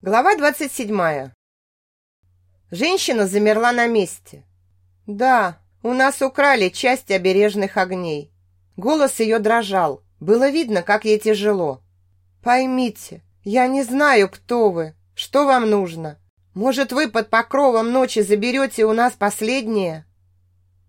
Глава 27. Женщина замерла на месте. Да, у нас украли часть обережных огней. Голос ее дрожал. Было видно, как ей тяжело. Поймите, я не знаю, кто вы, что вам нужно. Может, вы под покровом ночи заберете у нас последнее?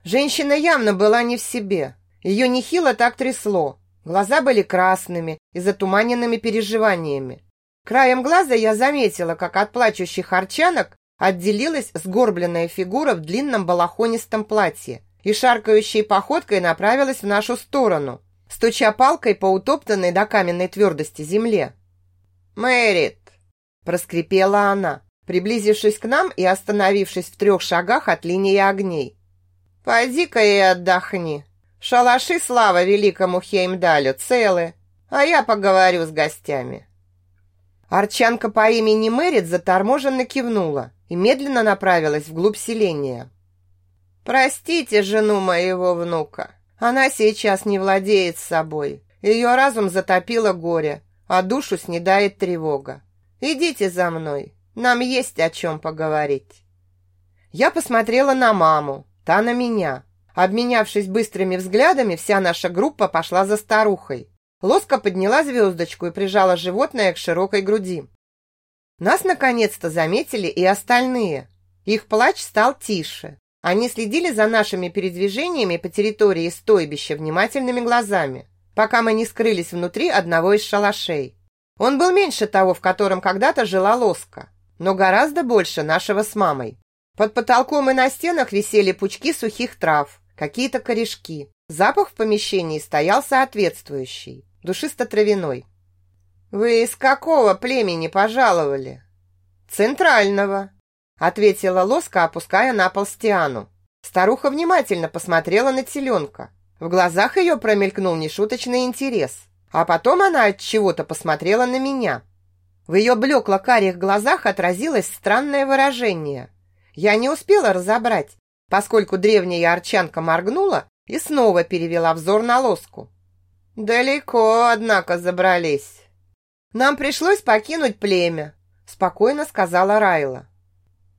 Женщина явно была не в себе. Ее нехило так трясло. Глаза были красными и затуманенными переживаниями. Краем глаза я заметила, как от плачущих арчанок отделилась сгорбленная фигура в длинном балахонистом платье и шаркающей походкой направилась в нашу сторону, стуча палкой по утоптанной до каменной твердости земле. «Мэрит!» – проскрипела она, приблизившись к нам и остановившись в трех шагах от линии огней. «Пойди-ка и отдохни. Шалаши слава великому Хеймдалю целы, а я поговорю с гостями». Арчанка по имени Мэрит заторможенно кивнула и медленно направилась вглубь селения. «Простите жену моего внука. Она сейчас не владеет собой. Ее разум затопило горе, а душу снедает тревога. Идите за мной, нам есть о чем поговорить». Я посмотрела на маму, та на меня. Обменявшись быстрыми взглядами, вся наша группа пошла за старухой. Лоска подняла звездочку и прижала животное к широкой груди. Нас наконец-то заметили и остальные. Их плач стал тише. Они следили за нашими передвижениями по территории стойбища внимательными глазами, пока мы не скрылись внутри одного из шалашей. Он был меньше того, в котором когда-то жила Лоска, но гораздо больше нашего с мамой. Под потолком и на стенах висели пучки сухих трав, какие-то корешки. Запах в помещении стоял соответствующий душисто-травяной. «Вы из какого племени пожаловали?» «Центрального», — ответила Лоска, опуская на пол Стиану. Старуха внимательно посмотрела на теленка. В глазах ее промелькнул нешуточный интерес, а потом она от чего-то посмотрела на меня. В ее блекло-карих глазах отразилось странное выражение. Я не успела разобрать, поскольку древняя арчанка моргнула и снова перевела взор на Лоску. «Далеко, однако, забрались. Нам пришлось покинуть племя», – спокойно сказала Райла.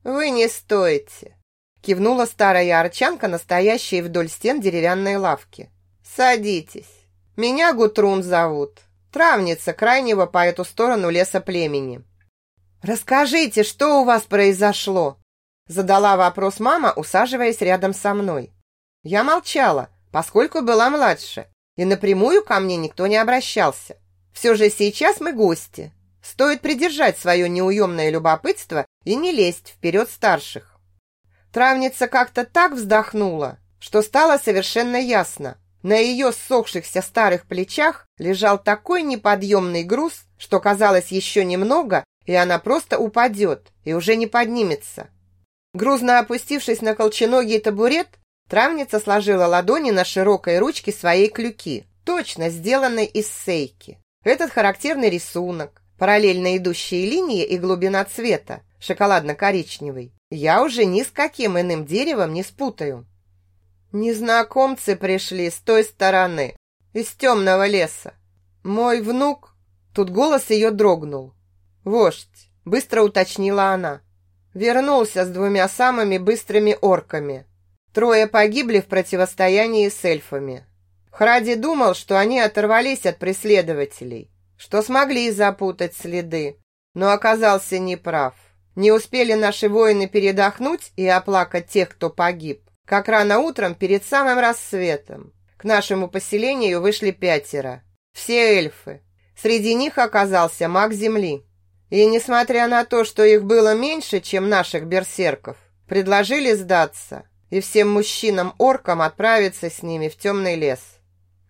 «Вы не стоите», – кивнула старая арчанка, настоящая вдоль стен деревянной лавки. «Садитесь. Меня Гутрун зовут. Травница крайнего по эту сторону леса племени». «Расскажите, что у вас произошло?» Задала вопрос мама, усаживаясь рядом со мной. Я молчала, поскольку была младше и напрямую ко мне никто не обращался. Все же сейчас мы гости. Стоит придержать свое неуемное любопытство и не лезть вперед старших. Травница как-то так вздохнула, что стало совершенно ясно. На ее ссохшихся старых плечах лежал такой неподъемный груз, что казалось еще немного, и она просто упадет и уже не поднимется. Грузно опустившись на колченогий табурет, Травница сложила ладони на широкой ручке своей клюки, точно сделанной из сейки. Этот характерный рисунок, параллельно идущие линии и глубина цвета, шоколадно-коричневый, я уже ни с каким иным деревом не спутаю. Незнакомцы пришли с той стороны, из темного леса. Мой внук... Тут голос ее дрогнул. Вождь, быстро уточнила она. Вернулся с двумя самыми быстрыми орками. Трое погибли в противостоянии с эльфами. Хради думал, что они оторвались от преследователей, что смогли запутать следы, но оказался неправ. Не успели наши воины передохнуть и оплакать тех, кто погиб, как рано утром перед самым рассветом. К нашему поселению вышли пятеро. Все эльфы. Среди них оказался маг земли. И несмотря на то, что их было меньше, чем наших берсерков, предложили сдаться и всем мужчинам-оркам отправиться с ними в темный лес.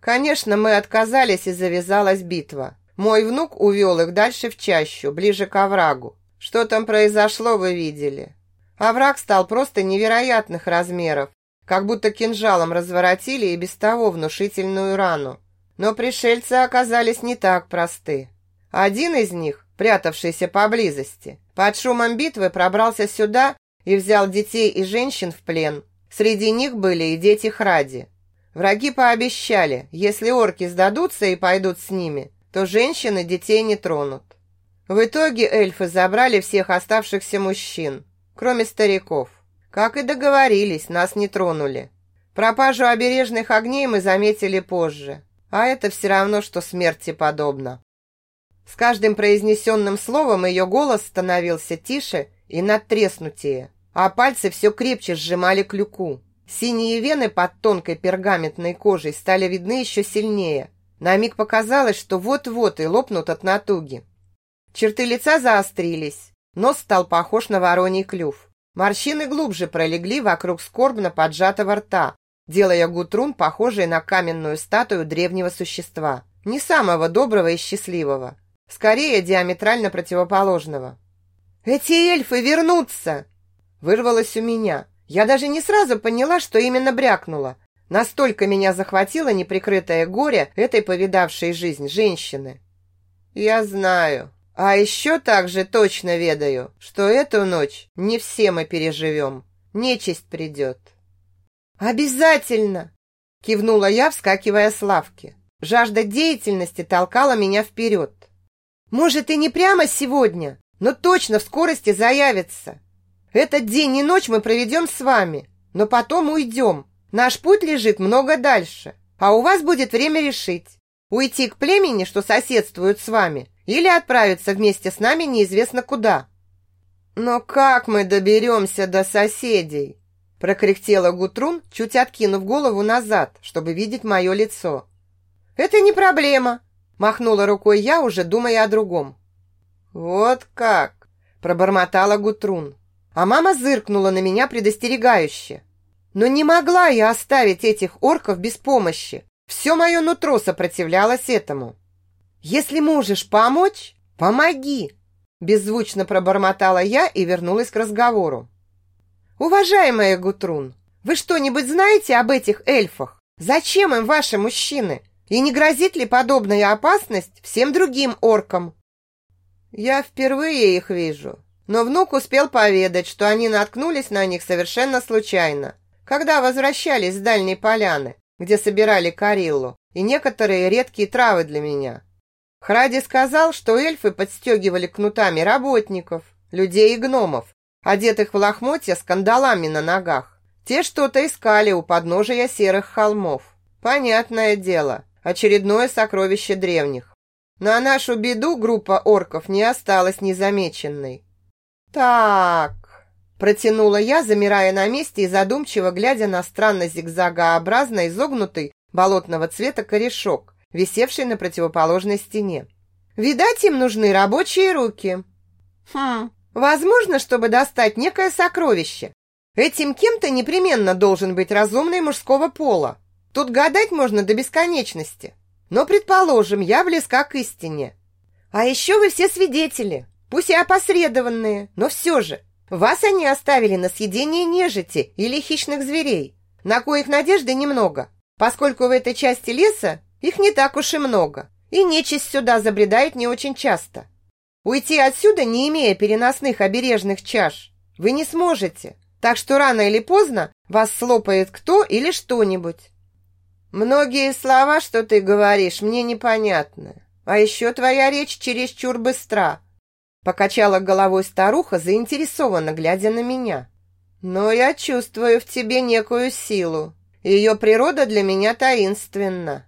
Конечно, мы отказались, и завязалась битва. Мой внук увел их дальше в чащу, ближе к оврагу. Что там произошло, вы видели. Овраг стал просто невероятных размеров, как будто кинжалом разворотили и без того внушительную рану. Но пришельцы оказались не так просты. Один из них, прятавшийся поблизости, под шумом битвы пробрался сюда и взял детей и женщин в плен, Среди них были и дети Хради. Враги пообещали, если орки сдадутся и пойдут с ними, то женщины детей не тронут. В итоге эльфы забрали всех оставшихся мужчин, кроме стариков. Как и договорились, нас не тронули. Пропажу обережных огней мы заметили позже, а это все равно, что смерти подобно. С каждым произнесенным словом ее голос становился тише и надтреснутее, а пальцы все крепче сжимали клюку. Синие вены под тонкой пергаментной кожей стали видны еще сильнее. На миг показалось, что вот-вот и лопнут от натуги. Черты лица заострились, нос стал похож на вороний клюв. Морщины глубже пролегли вокруг скорбно поджатого рта, делая Гутрун похожей на каменную статую древнего существа. Не самого доброго и счастливого, скорее диаметрально противоположного. «Эти эльфы вернутся!» Вырвалось у меня. Я даже не сразу поняла, что именно брякнула. Настолько меня захватило неприкрытое горе этой повидавшей жизнь женщины. «Я знаю», а еще также точно ведаю, что эту ночь не все мы переживем. Нечисть придет. Обязательно! Кивнула я, вскакивая с лавки. Жажда деятельности толкала меня вперед. Может, и не прямо сегодня, но точно в скорости заявится. Этот день и ночь мы проведем с вами, но потом уйдем. Наш путь лежит много дальше, а у вас будет время решить. Уйти к племени, что соседствует с вами, или отправиться вместе с нами неизвестно куда. Но как мы доберемся до соседей? прокряхтела Гутрун, чуть откинув голову назад, чтобы видеть мое лицо. Это не проблема, махнула рукой я, уже думая о другом. Вот как, пробормотала Гутрун. А мама зыркнула на меня предостерегающе. Но не могла я оставить этих орков без помощи. Все мое нутро сопротивлялось этому. «Если можешь помочь, помоги!» Беззвучно пробормотала я и вернулась к разговору. «Уважаемая Гутрун, вы что-нибудь знаете об этих эльфах? Зачем им ваши мужчины? И не грозит ли подобная опасность всем другим оркам?» «Я впервые их вижу, но внук успел поведать, что они наткнулись на них совершенно случайно, когда возвращались с дальней поляны, где собирали Кариллу и некоторые редкие травы для меня. Хради сказал, что эльфы подстегивали кнутами работников, людей и гномов, одетых в лохмотья с кандалами на ногах. Те что-то искали у подножия серых холмов. Понятное дело, очередное сокровище древних. На нашу беду группа орков не осталась незамеченной. Так, протянула я, замирая на месте и задумчиво глядя на странно зигзагообразно изогнутый болотного цвета корешок, висевший на противоположной стене. Видать, им нужны рабочие руки. Хм, возможно, чтобы достать некое сокровище. Этим кем-то непременно должен быть разумный мужского пола. Тут гадать можно до бесконечности. Но, предположим, я близка к истине. А еще вы все свидетели, пусть и опосредованные, но все же. Вас они оставили на съедение нежити или хищных зверей, на коих надежды немного, поскольку в этой части леса их не так уж и много, и нечисть сюда забредает не очень часто. Уйти отсюда, не имея переносных обережных чаш, вы не сможете, так что рано или поздно вас слопает кто или что-нибудь. Многие слова, что ты говоришь, мне непонятны, а еще твоя речь чересчур быстра. Покачала головой старуха, заинтересованно глядя на меня. Но я чувствую в тебе некую силу. Ее природа для меня таинственна.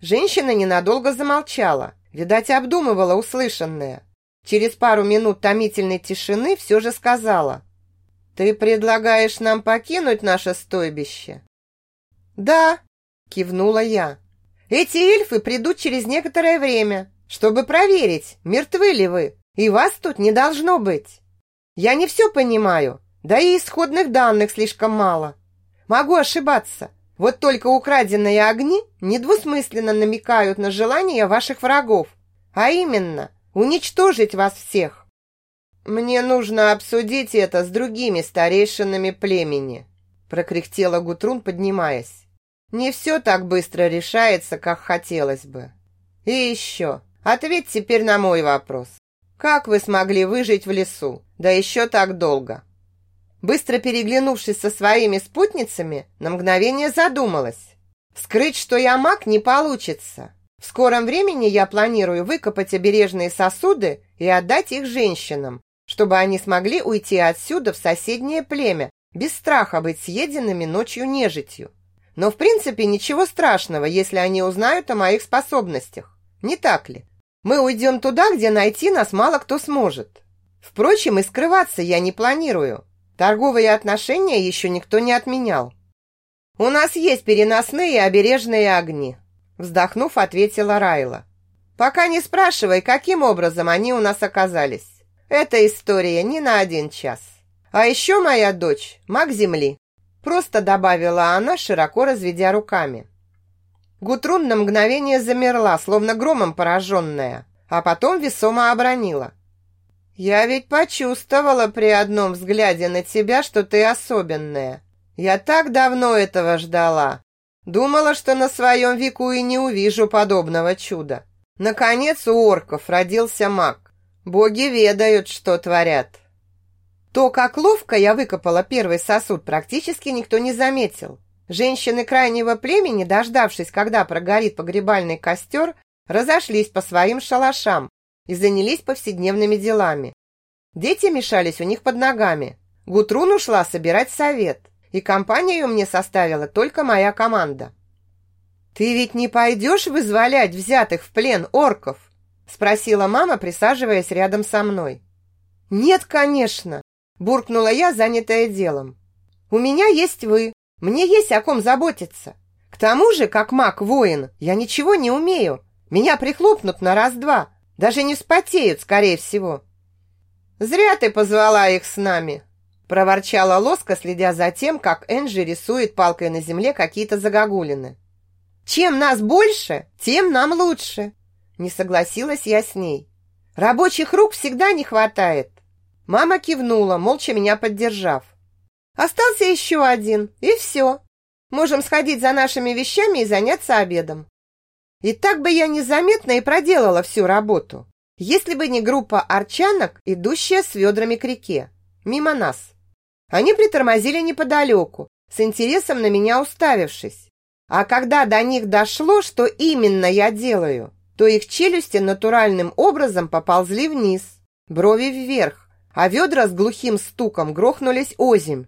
Женщина ненадолго замолчала, видать, обдумывала услышанное. Через пару минут томительной тишины все же сказала. «Ты предлагаешь нам покинуть наше стойбище?» «Да», – кивнула я. «Эти эльфы придут через некоторое время, чтобы проверить, мертвы ли вы, и вас тут не должно быть. Я не все понимаю, да и исходных данных слишком мало. Могу ошибаться, вот только украденные огни недвусмысленно намекают на желание ваших врагов, а именно уничтожить вас всех. Мне нужно обсудить это с другими старейшинами племени, прокряхтела Гутрун, поднимаясь. Не все так быстро решается, как хотелось бы. И еще, ответь теперь на мой вопрос. Как вы смогли выжить в лесу, да еще так долго? Быстро переглянувшись со своими спутницами, на мгновение задумалась. Скрыть, что я маг, не получится. В скором времени я планирую выкопать обережные сосуды и отдать их женщинам, чтобы они смогли уйти отсюда в соседнее племя, без страха быть съеденными ночью нежитью. Но в принципе ничего страшного, если они узнают о моих способностях. Не так ли? Мы уйдем туда, где найти нас мало кто сможет. Впрочем, и скрываться я не планирую. Торговые отношения еще никто не отменял. У нас есть переносные и обережные огни, вздохнув, ответила Райла. Пока не спрашивай, каким образом они у нас оказались. Эта история не на один час. А еще моя дочь маг земли. Просто добавила она, широко разведя руками. Гутрун на мгновение замерла, словно громом пораженная, а потом весомо обронила. «Я ведь почувствовала при одном взгляде на тебя, что ты особенная. Я так давно этого ждала. Думала, что на своем веку и не увижу подобного чуда. Наконец у орков родился маг. Боги ведают, что творят». То, как ловко я выкопала первый сосуд, практически никто не заметил. Женщины крайнего племени, дождавшись, когда прогорит погребальный костер, разошлись по своим шалашам, и занялись повседневными делами. Дети мешались у них под ногами. Гутрун ушла собирать совет, и компанию мне составила только моя команда. «Ты ведь не пойдешь вызволять взятых в плен орков?» спросила мама, присаживаясь рядом со мной. «Нет, конечно!» – буркнула я, занятая делом. «У меня есть вы, мне есть о ком заботиться. К тому же, как маг-воин, я ничего не умею. Меня прихлопнут на раз-два, даже не вспотеют, скорее всего. Зря ты позвала их с нами, проворчала Лоска, следя за тем, как Энджи рисует палкой на земле какие-то загогулины. Чем нас больше, тем нам лучше. Не согласилась я с ней. Рабочих рук всегда не хватает. Мама кивнула, молча меня поддержав. Остался еще один, и все. Можем сходить за нашими вещами и заняться обедом. И так бы я незаметно и проделала всю работу, если бы не группа арчанок, идущая с ведрами к реке, мимо нас. Они притормозили неподалеку, с интересом на меня уставившись. А когда до них дошло, что именно я делаю, то их челюсти натуральным образом поползли вниз, брови вверх, а ведра с глухим стуком грохнулись озимь.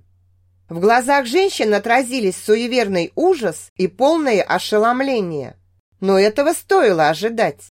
В глазах женщин отразились суеверный ужас и полное ошеломление. Но этого стоило ожидать.